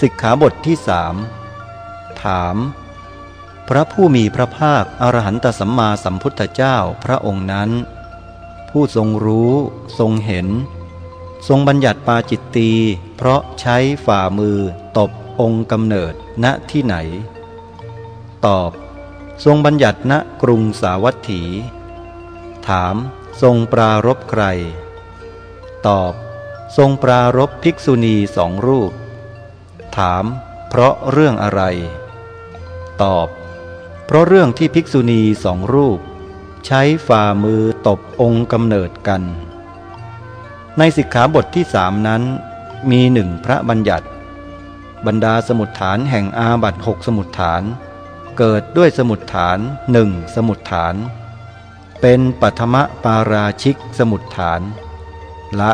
สิกขาบทที่สามถาม พระผู้มีพระภาคอรหันตสัมมาสัมพุทธเจ้าพระองค์นั้น ผู้ทรงรู้ทรงเห็น ทรงบัญญัติปาจิตตีเพราะใช้ฝ่ามือตบองค์กำเนิดณที่ไหน ตอบ ทรงบัญญัติณกรุงสาวัตถี ถามทรงปรารบใคร ตอบ ทรงปรารบภิกษุณีสองรูป ถาม เพราะเรื่องอะไร ตอบ เพราะเรื่องที่ภิกษุณีสองรูป ใช้ฝ่ามือตบองค์กำเนิดกัน ในสิกขาบทที่สามนั้น มีหนึ่งพระบัญญัติ บรรดาสมุดฐานแห่งอาบัตหกสมุดฐาน เกิดด้วยสมุดฐานหนึ่งสมุดฐาน เป็นปัทมปาราชิกสมุดฐาน ละ